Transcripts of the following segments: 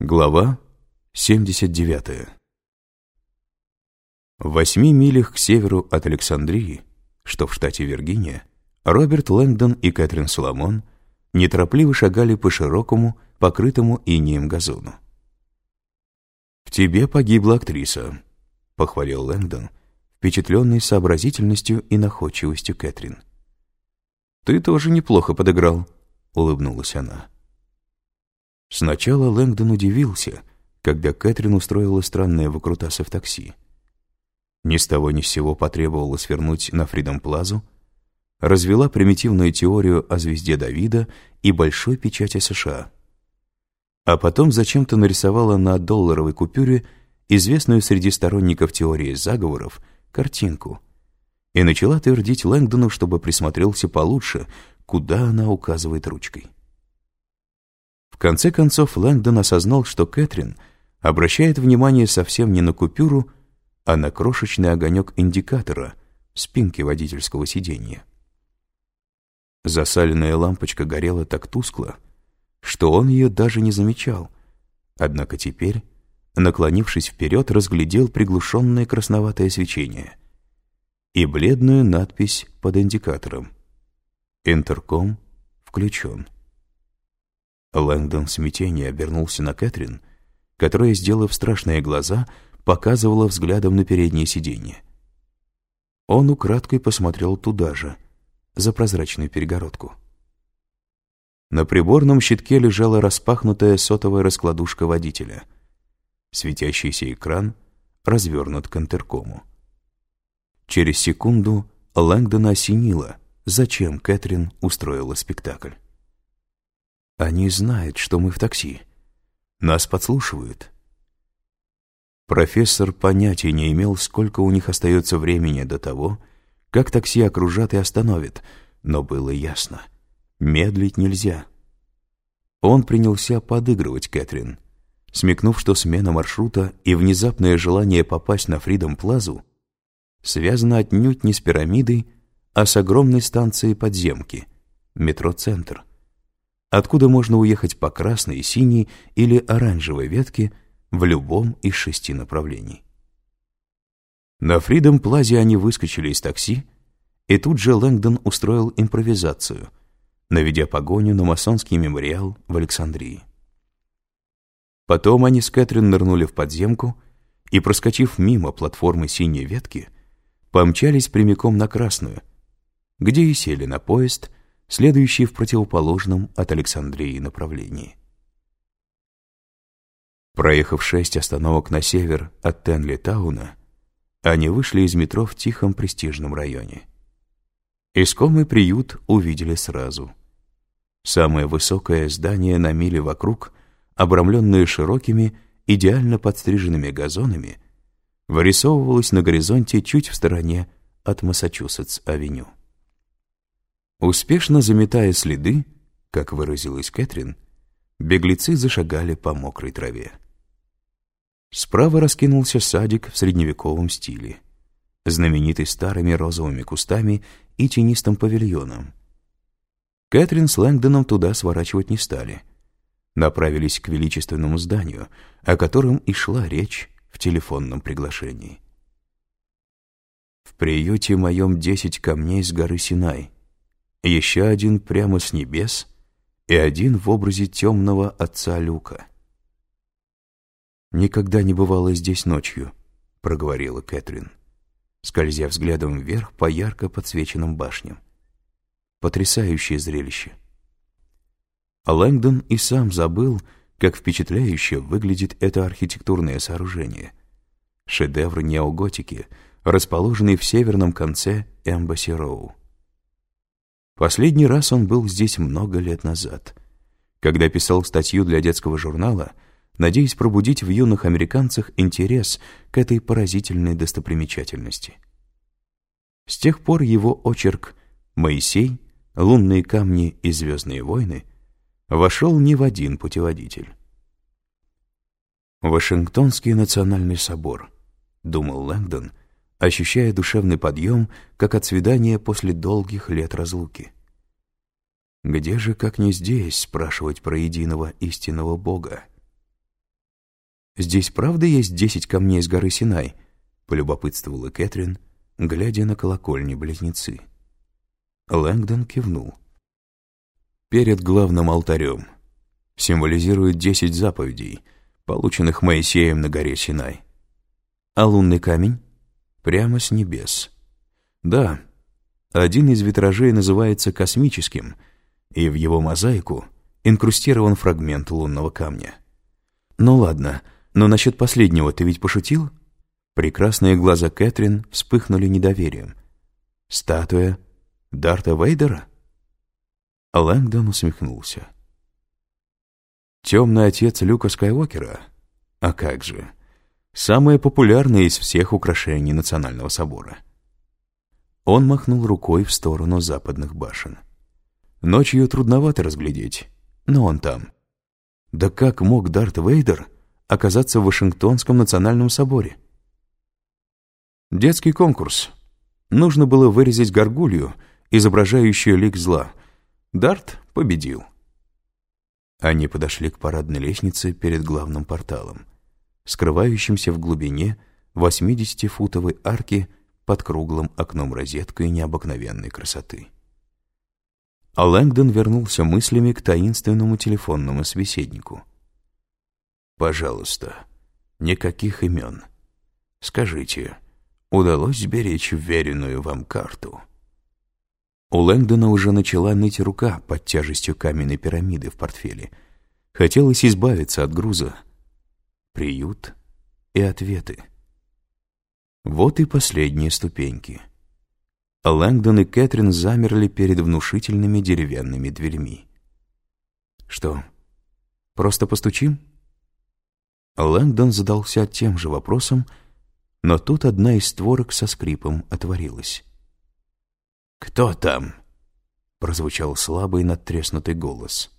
Глава 79 В восьми милях к северу от Александрии, что в штате Виргиния, Роберт Лэнгдон и Кэтрин Соломон неторопливо шагали по широкому, покрытому инеем газону. «В тебе погибла актриса», — похвалил Лэнгдон, впечатленный сообразительностью и находчивостью Кэтрин. «Ты тоже неплохо подыграл», — улыбнулась она. Сначала Лэнгдон удивился, когда Кэтрин устроила странное выкрутасы в такси. Ни с того ни с сего потребовала свернуть на Фридом Плазу, развела примитивную теорию о звезде Давида и большой печати США. А потом зачем-то нарисовала на долларовой купюре известную среди сторонников теории заговоров картинку и начала твердить Лэнгдону, чтобы присмотрелся получше, куда она указывает ручкой. В конце концов Лэнгдон осознал, что Кэтрин обращает внимание совсем не на купюру, а на крошечный огонек индикатора в спинке водительского сиденья. Засаленная лампочка горела так тускло, что он ее даже не замечал, однако теперь, наклонившись вперед, разглядел приглушенное красноватое свечение и бледную надпись под индикатором «Интерком включен». Лэнгдон в смятении обернулся на Кэтрин, которая, сделав страшные глаза, показывала взглядом на переднее сиденье. Он украдкой посмотрел туда же, за прозрачную перегородку. На приборном щитке лежала распахнутая сотовая раскладушка водителя. Светящийся экран развернут к интеркому. Через секунду Лэнгдона осенило, зачем Кэтрин устроила спектакль. Они знают, что мы в такси. Нас подслушивают. Профессор понятия не имел, сколько у них остается времени до того, как такси окружат и остановят, но было ясно. Медлить нельзя. Он принялся подыгрывать Кэтрин, смекнув, что смена маршрута и внезапное желание попасть на Фридом Плазу связано отнюдь не с пирамидой, а с огромной станцией подземки, метро-центр — откуда можно уехать по красной, синей или оранжевой ветке в любом из шести направлений. На Фридом Плазе они выскочили из такси, и тут же Лэнгдон устроил импровизацию, наведя погоню на масонский мемориал в Александрии. Потом они с Кэтрин нырнули в подземку и, проскочив мимо платформы синей ветки, помчались прямиком на Красную, где и сели на поезд — следующий в противоположном от Александрии направлении. Проехав шесть остановок на север от Тенли-тауна, они вышли из метро в тихом престижном районе. Искомый приют увидели сразу. Самое высокое здание на миле вокруг, обрамленное широкими, идеально подстриженными газонами, вырисовывалось на горизонте чуть в стороне от Массачусетс-авеню. Успешно заметая следы, как выразилась Кэтрин, беглецы зашагали по мокрой траве. Справа раскинулся садик в средневековом стиле, знаменитый старыми розовыми кустами и тенистым павильоном. Кэтрин с Лэнгдоном туда сворачивать не стали. Направились к величественному зданию, о котором и шла речь в телефонном приглашении. «В приюте моем десять камней с горы Синай», еще один прямо с небес и один в образе темного отца Люка. «Никогда не бывало здесь ночью», — проговорила Кэтрин, скользя взглядом вверх по ярко подсвеченным башням. Потрясающее зрелище. А Лэнгдон и сам забыл, как впечатляюще выглядит это архитектурное сооружение. Шедевр неоготики, расположенный в северном конце Эмбасси-Роу. Последний раз он был здесь много лет назад, когда писал статью для детского журнала, надеясь пробудить в юных американцах интерес к этой поразительной достопримечательности. С тех пор его очерк «Моисей», «Лунные камни» и «Звездные войны» вошел не в один путеводитель. «Вашингтонский национальный собор», — думал Лэнгдон, — ощущая душевный подъем, как от свидания после долгих лет разлуки. Где же, как не здесь, спрашивать про единого истинного Бога? «Здесь правда есть десять камней с горы Синай?» — полюбопытствовала Кэтрин, глядя на колокольни-близнецы. Лэнгдон кивнул. «Перед главным алтарем. Символизирует десять заповедей, полученных Моисеем на горе Синай. А лунный камень? Прямо с небес. Да, один из витражей называется космическим, и в его мозаику инкрустирован фрагмент лунного камня. Ну ладно, но насчет последнего ты ведь пошутил?» Прекрасные глаза Кэтрин вспыхнули недоверием. «Статуя Дарта Вейдера?» Лэнгдон усмехнулся. «Темный отец Люка Скайуокера? А как же! Самое популярное из всех украшений Национального собора». Он махнул рукой в сторону западных башен. Ночью трудновато разглядеть, но он там. Да как мог Дарт Вейдер оказаться в Вашингтонском национальном соборе? Детский конкурс. Нужно было вырезать горгулью, изображающую лик зла. Дарт победил. Они подошли к парадной лестнице перед главным порталом, скрывающимся в глубине 80-футовой арки под круглым окном-розеткой необыкновенной красоты. А Лэнгдон вернулся мыслями к таинственному телефонному собеседнику. «Пожалуйста, никаких имен. Скажите, удалось сберечь веренную вам карту. У Лэнгдона уже начала ныть рука под тяжестью каменной пирамиды в портфеле. Хотелось избавиться от груза. Приют и ответы. Вот и последние ступеньки. Лэнгдон и Кэтрин замерли перед внушительными деревянными дверьми. «Что, просто постучим?» Лэнгдон задался тем же вопросом, но тут одна из створок со скрипом отворилась. «Кто там?» — прозвучал слабый надтреснутый голос.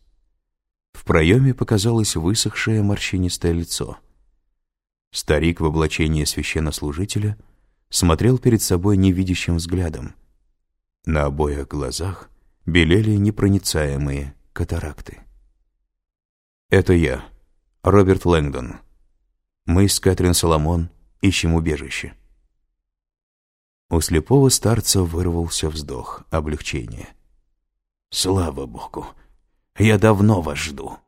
В проеме показалось высохшее морщинистое лицо. Старик в облачении священнослужителя смотрел перед собой невидящим взглядом. На обоих глазах белели непроницаемые катаракты. «Это я, Роберт Лэнгдон. Мы с Кэтрин Соломон ищем убежище». У слепого старца вырвался вздох облегчения. «Слава Богу! Я давно вас жду!»